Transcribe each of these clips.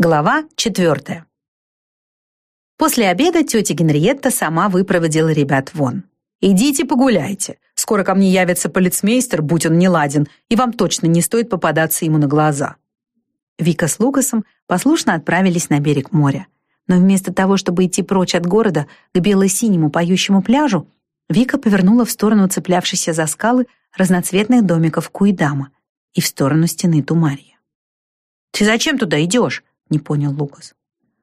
Глава четвертая. После обеда тетя Генриетта сама выпроводила ребят вон. «Идите погуляйте. Скоро ко мне явится полицмейстер, будь он неладен, и вам точно не стоит попадаться ему на глаза». Вика с Лукасом послушно отправились на берег моря. Но вместо того, чтобы идти прочь от города к бело-синему поющему пляжу, Вика повернула в сторону цеплявшейся за скалы разноцветных домиков Куидама и в сторону стены Тумария. «Ты зачем туда идешь?» — не понял Лукас.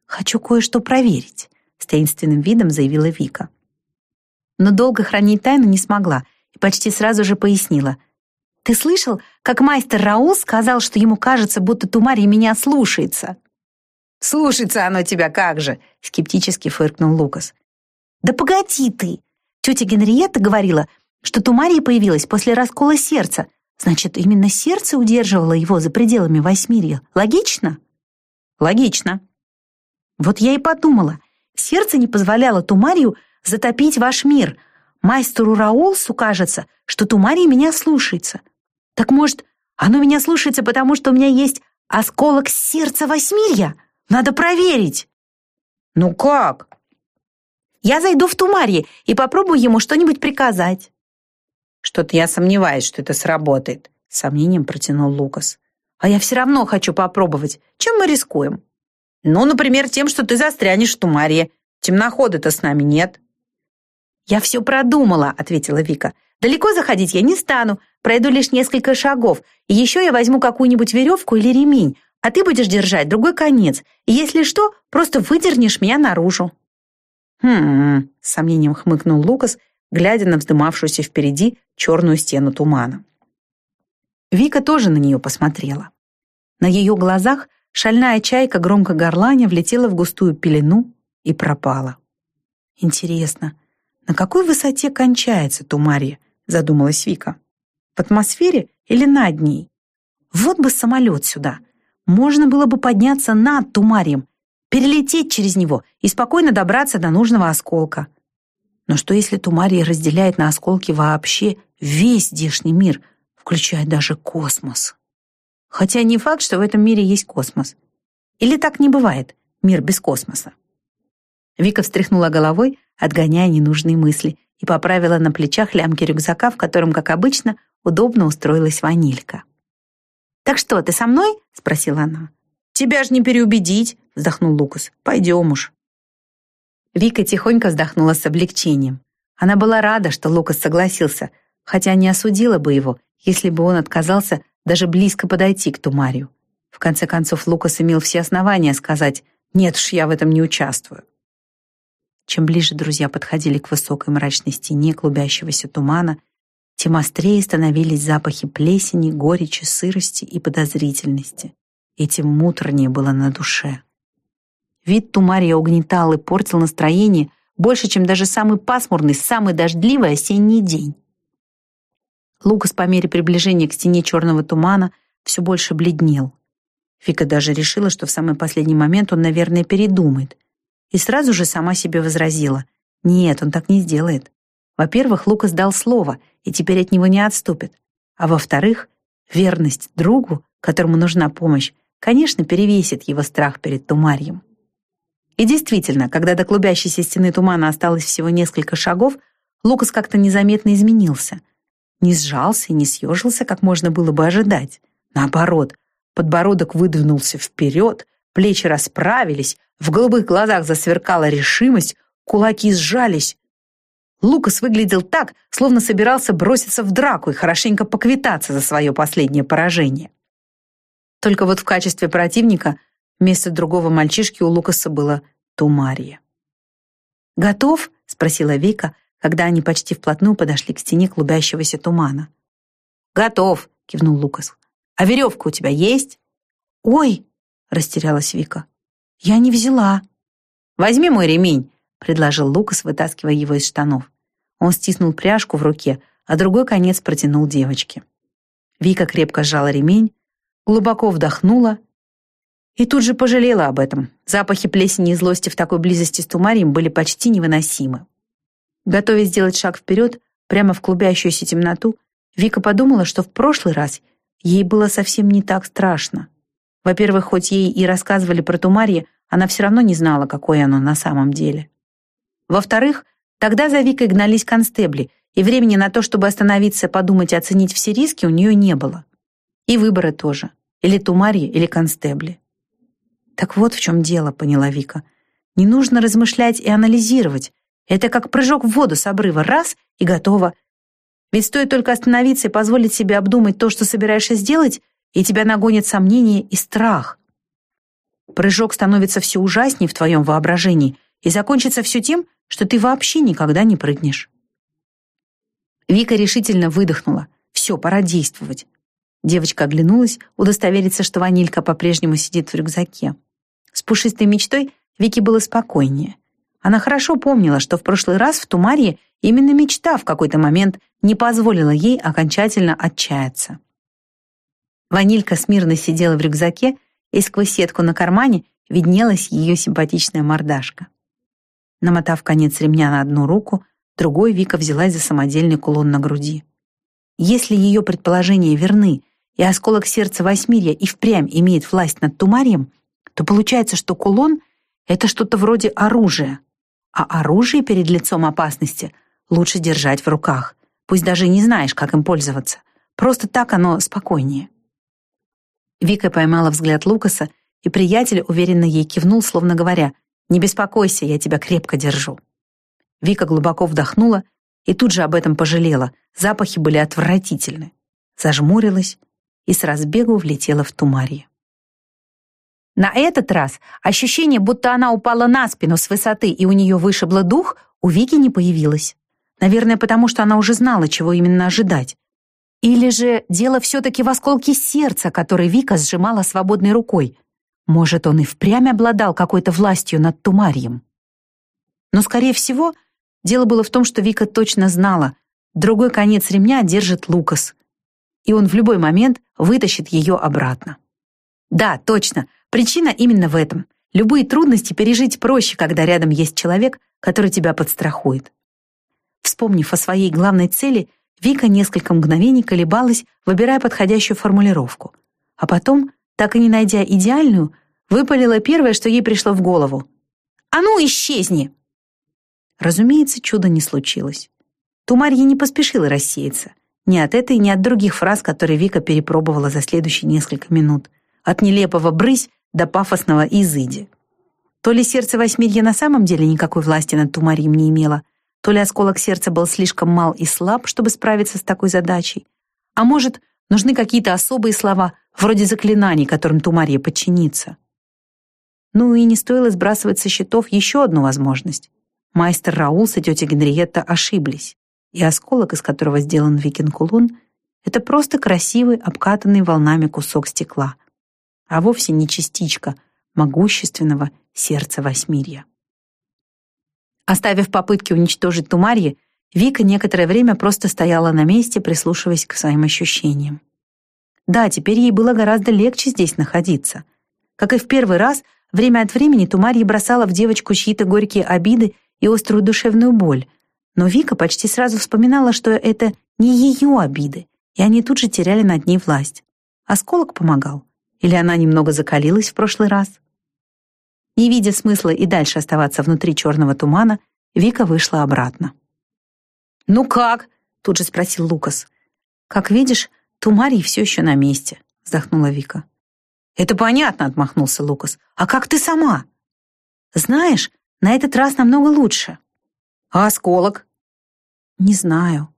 «Хочу кое-что проверить», — с таинственным видом заявила Вика. Но долго хранить тайну не смогла и почти сразу же пояснила. «Ты слышал, как майстер Раул сказал, что ему кажется, будто Тумарий меня слушается?» «Слушается оно тебя как же!» — скептически фыркнул Лукас. «Да погоди ты! Тетя Генриетта говорила, что Тумария появилась после раскола сердца. Значит, именно сердце удерживало его за пределами Восьмирья. Логично?» Логично. Вот я и подумала. Сердце не позволяло Тумарию затопить ваш мир. Мастеру Раулсу кажется, что Тумарий меня слушается. Так может, оно меня слушается, потому что у меня есть осколок сердца Восьмирья? Надо проверить. Ну как? Я зайду в Тумарье и попробую ему что-нибудь приказать. Что-то я сомневаюсь, что это сработает, сомнением протянул Лукас. А я все равно хочу попробовать. Чем мы рискуем? Ну, например, тем, что ты застрянешь в Тумаре. Темнохода-то с нами нет. Я все продумала, ответила Вика. Далеко заходить я не стану, пройду лишь несколько шагов. И еще я возьму какую-нибудь веревку или ремень, а ты будешь держать другой конец. И если что, просто выдернешь меня наружу. Хм, с сомнением хмыкнул Лукас, глядя на вздымавшуюся впереди черную стену тумана. Вика тоже на нее посмотрела. На ее глазах шальная чайка громко горланя влетела в густую пелену и пропала. «Интересно, на какой высоте кончается Тумария?» — задумалась Вика. «В атмосфере или над ней? Вот бы самолет сюда. Можно было бы подняться над Тумарием, перелететь через него и спокойно добраться до нужного осколка. Но что если Тумария разделяет на осколки вообще весь здешний мир — включая даже космос. Хотя не факт, что в этом мире есть космос. Или так не бывает, мир без космоса. Вика встряхнула головой, отгоняя ненужные мысли, и поправила на плечах лямки рюкзака, в котором, как обычно, удобно устроилась ванилька. «Так что, ты со мной?» — спросила она. «Тебя ж не переубедить!» — вздохнул Лукас. «Пойдем уж». Вика тихонько вздохнула с облегчением. Она была рада, что Лукас согласился, хотя не осудила бы его, если бы он отказался даже близко подойти к Тумарию. В конце концов, Лукас имел все основания сказать «нет уж, я в этом не участвую». Чем ближе друзья подходили к высокой мрачной стене клубящегося тумана, тем острее становились запахи плесени, горечи, сырости и подозрительности, и тем муторнее было на душе. Вид Тумария угнетал и портил настроение больше, чем даже самый пасмурный, самый дождливый осенний день. Лукас по мере приближения к стене черного тумана все больше бледнел. Фика даже решила, что в самый последний момент он, наверное, передумает. И сразу же сама себе возразила. Нет, он так не сделает. Во-первых, Лукас дал слово, и теперь от него не отступит. А во-вторых, верность другу, которому нужна помощь, конечно, перевесит его страх перед Тумарьем. И действительно, когда до клубящейся стены тумана осталось всего несколько шагов, Лукас как-то незаметно изменился — не сжался и не съежился, как можно было бы ожидать. Наоборот, подбородок выдвинулся вперед, плечи расправились, в голубых глазах засверкала решимость, кулаки сжались. Лукас выглядел так, словно собирался броситься в драку и хорошенько поквитаться за свое последнее поражение. Только вот в качестве противника вместо другого мальчишки у Лукаса было Тумария. «Готов?» — спросила Вика, когда они почти вплотную подошли к стене клубящегося тумана. «Готов», — кивнул Лукас. «А веревка у тебя есть?» «Ой!» — растерялась Вика. «Я не взяла». «Возьми мой ремень», — предложил Лукас, вытаскивая его из штанов. Он стиснул пряжку в руке, а другой конец протянул девочке. Вика крепко сжала ремень, глубоко вдохнула и тут же пожалела об этом. Запахи плесени и злости в такой близости с Тумарием были почти невыносимы. Готовясь сделать шаг вперед, прямо в клубящуюся темноту, Вика подумала, что в прошлый раз ей было совсем не так страшно. Во-первых, хоть ей и рассказывали про Тумарье, она все равно не знала, какое оно на самом деле. Во-вторых, тогда за Викой гнались констебли, и времени на то, чтобы остановиться, подумать и оценить все риски, у нее не было. И выбора тоже. Или Тумарье, или констебли. Так вот в чем дело, поняла Вика. Не нужно размышлять и анализировать. Это как прыжок в воду с обрыва. Раз — и готово. Ведь стоит только остановиться и позволить себе обдумать то, что собираешься сделать, и тебя нагонят сомнения и страх. Прыжок становится все ужаснее в твоем воображении и закончится все тем, что ты вообще никогда не прыгнешь. Вика решительно выдохнула. Все, пора действовать. Девочка оглянулась, удостовериться, что ванилька по-прежнему сидит в рюкзаке. С пушистой мечтой Вике было спокойнее. Она хорошо помнила, что в прошлый раз в Тумарье именно мечта в какой-то момент не позволила ей окончательно отчаяться. Ванилька смирно сидела в рюкзаке, и сквозь сетку на кармане виднелась ее симпатичная мордашка. Намотав конец ремня на одну руку, другой Вика взялась за самодельный кулон на груди. Если ее предположения верны, и осколок сердца Восьмирья и впрямь имеет власть над Тумарием, то получается, что кулон — это что-то вроде оружия. А оружие перед лицом опасности лучше держать в руках, пусть даже не знаешь, как им пользоваться. Просто так оно спокойнее. Вика поймала взгляд Лукаса, и приятель уверенно ей кивнул, словно говоря, «Не беспокойся, я тебя крепко держу». Вика глубоко вдохнула и тут же об этом пожалела. Запахи были отвратительны. Зажмурилась и с разбегу влетела в тумарье. На этот раз ощущение, будто она упала на спину с высоты и у нее вышибло дух, у Вики не появилось. Наверное, потому что она уже знала, чего именно ожидать. Или же дело все-таки в осколке сердца, который Вика сжимала свободной рукой. Может, он и впрямь обладал какой-то властью над Тумарием. Но, скорее всего, дело было в том, что Вика точно знала, другой конец ремня держит Лукас, и он в любой момент вытащит ее обратно. Да, точно, причина именно в этом. Любые трудности пережить проще, когда рядом есть человек, который тебя подстрахует. Вспомнив о своей главной цели, Вика несколько мгновений колебалась, выбирая подходящую формулировку. А потом, так и не найдя идеальную, выпалила первое, что ей пришло в голову. «А ну, исчезни!» Разумеется, чуда не случилось. Тумарья не поспешила рассеяться. Ни от этой, ни от других фраз, которые Вика перепробовала за следующие несколько минут. От нелепого «брысь» до пафосного «изыди». То ли сердце Восьмирья на самом деле никакой власти над Тумарьем не имело, то ли осколок сердца был слишком мал и слаб, чтобы справиться с такой задачей, а может, нужны какие-то особые слова, вроде заклинаний, которым Тумарья подчинится. Ну и не стоило сбрасывать со счетов еще одну возможность. Майстер Раулс и тетя Генриетта ошиблись, и осколок, из которого сделан викинг-кулон, это просто красивый, обкатанный волнами кусок стекла, а вовсе не частичка могущественного сердца Восьмирья. Оставив попытки уничтожить Тумарье, Вика некоторое время просто стояла на месте, прислушиваясь к своим ощущениям. Да, теперь ей было гораздо легче здесь находиться. Как и в первый раз, время от времени Тумарья бросала в девочку чьи-то горькие обиды и острую душевную боль, но Вика почти сразу вспоминала, что это не ее обиды, и они тут же теряли над ней власть. Осколок помогал. Или она немного закалилась в прошлый раз? Не видя смысла и дальше оставаться внутри черного тумана, Вика вышла обратно. «Ну как?» — тут же спросил Лукас. «Как видишь, Тумарий все еще на месте», — вздохнула Вика. «Это понятно», — отмахнулся Лукас. «А как ты сама?» «Знаешь, на этот раз намного лучше». «А осколок?» «Не знаю.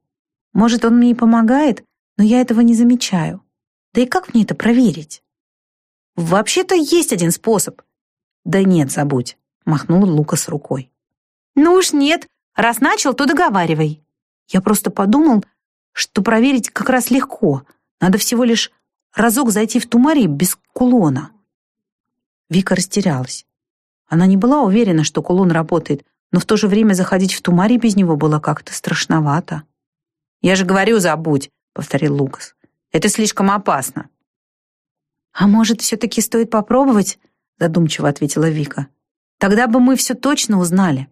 Может, он мне и помогает, но я этого не замечаю. Да и как мне это проверить?» «Вообще-то есть один способ. «Да нет, забудь», — махнул Лукас рукой. «Ну уж нет. Раз начал, то договаривай». Я просто подумал, что проверить как раз легко. Надо всего лишь разок зайти в Тумари без кулона. Вика растерялась. Она не была уверена, что кулон работает, но в то же время заходить в Тумари без него было как-то страшновато. «Я же говорю, забудь», — повторил Лукас. «Это слишком опасно». «А может, все-таки стоит попробовать?» задумчиво ответила Вика. Тогда бы мы все точно узнали.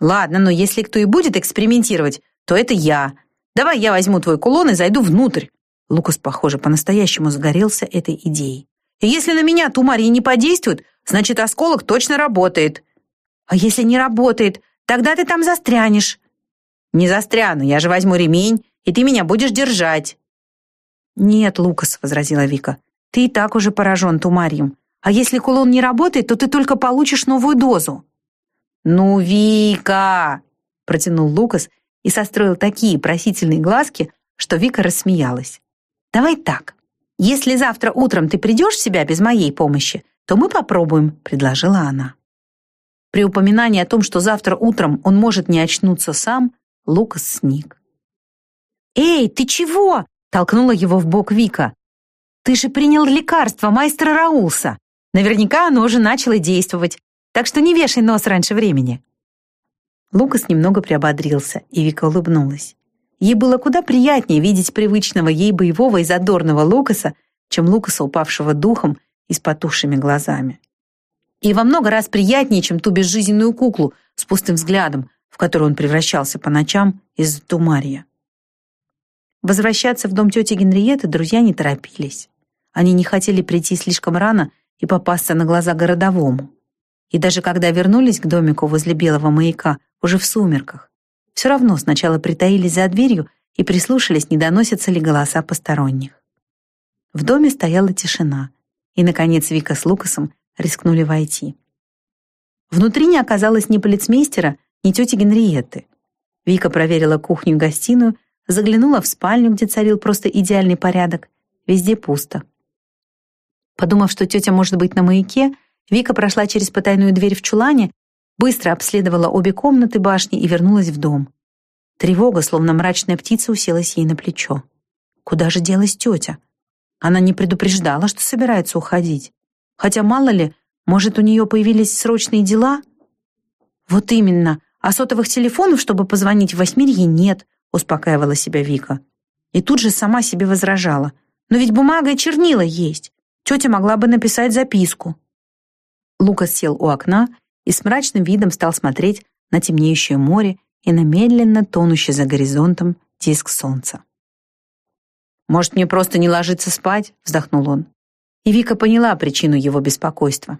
Ладно, но если кто и будет экспериментировать, то это я. Давай я возьму твой кулон и зайду внутрь. Лукас, похоже, по-настоящему загорелся этой идеей. И если на меня тумарий не подействует, значит, осколок точно работает. А если не работает, тогда ты там застрянешь. Не застряну, я же возьму ремень, и ты меня будешь держать. Нет, Лукас, возразила Вика, ты и так уже поражен тумарием. А если кулон не работает, то ты только получишь новую дозу. Ну, Вика, протянул Лукас и состроил такие просительные глазки, что Вика рассмеялась. Давай так. Если завтра утром ты придешь в себя без моей помощи, то мы попробуем, предложила она. При упоминании о том, что завтра утром он может не очнуться сам, Лукас сник. «Эй, ты чего?» — толкнула его в бок Вика. «Ты же принял лекарство майстра Раулса. Наверняка оно уже начало действовать, так что не вешай нос раньше времени». Лукас немного приободрился, и Вика улыбнулась. Ей было куда приятнее видеть привычного ей боевого и задорного Лукаса, чем Лукаса, упавшего духом и с потухшими глазами. И во много раз приятнее, чем ту безжизненную куклу с пустым взглядом, в которую он превращался по ночам из Тумария. Возвращаться в дом тети Генриетты друзья не торопились. Они не хотели прийти слишком рано и попасться на глаза городовому. И даже когда вернулись к домику возле Белого маяка, уже в сумерках, все равно сначала притаились за дверью и прислушались, не доносятся ли голоса посторонних. В доме стояла тишина, и, наконец, Вика с Лукасом рискнули войти. Внутри не оказалось ни полицмейстера, ни тети Генриетты. Вика проверила кухню и гостиную, заглянула в спальню, где царил просто идеальный порядок. Везде пусто. Подумав, что тетя может быть на маяке, Вика прошла через потайную дверь в чулане, быстро обследовала обе комнаты башни и вернулась в дом. Тревога, словно мрачная птица, уселась ей на плечо. Куда же делась тетя? Она не предупреждала, что собирается уходить. Хотя, мало ли, может, у нее появились срочные дела? Вот именно, а сотовых телефонов, чтобы позвонить в Восьмирье, нет, успокаивала себя Вика. И тут же сама себе возражала. Но ведь бумага и чернила есть. Тетя могла бы написать записку. Лукас сел у окна и с мрачным видом стал смотреть на темнеющее море и на медленно тонущий за горизонтом диск солнца. «Может, мне просто не ложиться спать?» — вздохнул он. И Вика поняла причину его беспокойства.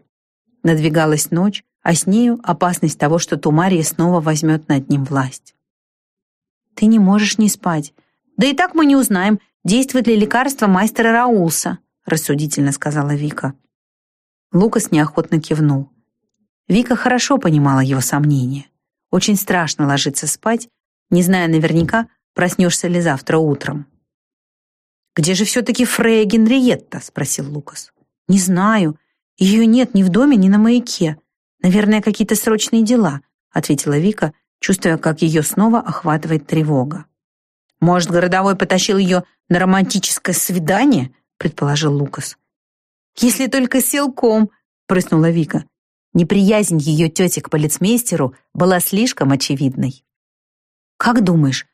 Надвигалась ночь, а с нею опасность того, что Тумария снова возьмет над ним власть. «Ты не можешь не спать. Да и так мы не узнаем, действует ли лекарство мастера Раулса», рассудительно сказала Вика. Лукас неохотно кивнул. Вика хорошо понимала его сомнения. Очень страшно ложиться спать, не зная наверняка, проснешься ли завтра утром. «Где же все-таки Фрея Генриетта?» — спросил Лукас. «Не знаю. Ее нет ни в доме, ни на маяке. Наверное, какие-то срочные дела», — ответила Вика, чувствуя, как ее снова охватывает тревога. «Может, городовой потащил ее на романтическое свидание?» — предположил Лукас. «Если только силком», — прыснула Вика. Неприязнь ее тети к полицмейстеру была слишком очевидной. «Как думаешь,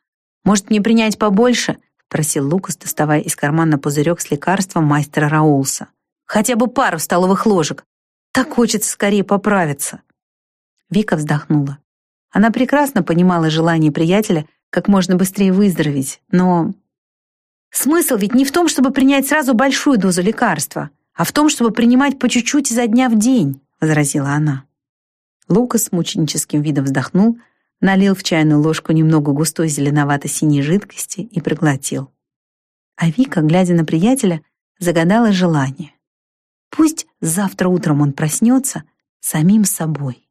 может мне принять побольше?» — просил Лукас, доставая из кармана пузырек с лекарством мастера Раулса. «Хотя бы пару столовых ложек. Так хочется скорее поправиться». Вика вздохнула. Она прекрасно понимала желание приятеля как можно быстрее выздороветь, но... Смысл ведь не в том, чтобы принять сразу большую дозу лекарства, а в том, чтобы принимать по чуть-чуть изо дня в день, возразила она. Лукас с мученическим видом вздохнул, налил в чайную ложку немного густой зеленовато-синей жидкости и проглотил. А Вика, глядя на приятеля, загадала желание. Пусть завтра утром он проснется самим собой.